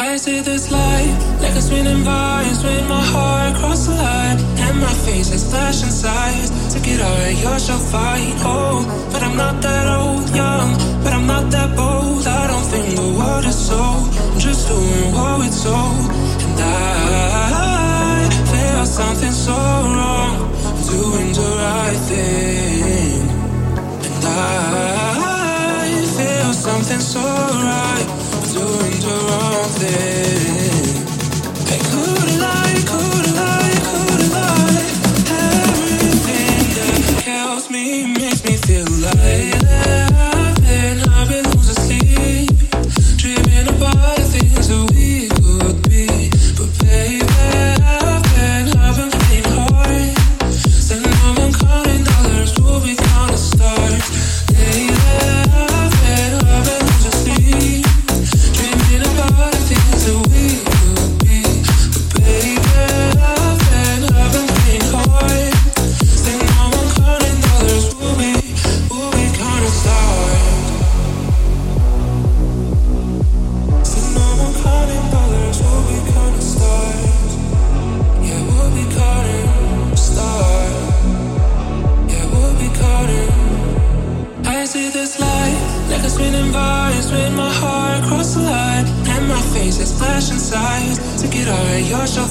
I see this light like a spinning vines with my heart across the line and my face is flashing sights. Take it all, you're so fine. Oh, but I'm not that old, young, but I'm not that bold. I don't think the world is sold. I'm just doing what it's told, and I feel something so wrong. Doing the right thing, and I feel something so right. Doing the wrong thing. Like a spinning vines with my heart across the line and my face is flashing sights. Take it all, you're so.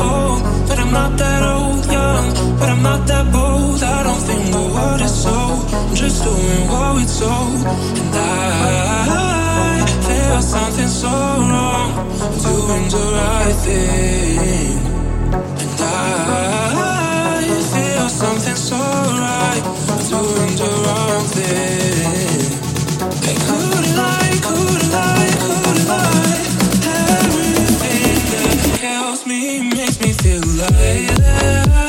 Oh, but I'm not that old, young, but I'm not that bold. I don't think the world is sold. I'm just doing what we told, and I feel something so wrong. Doing the right thing. me, makes me feel like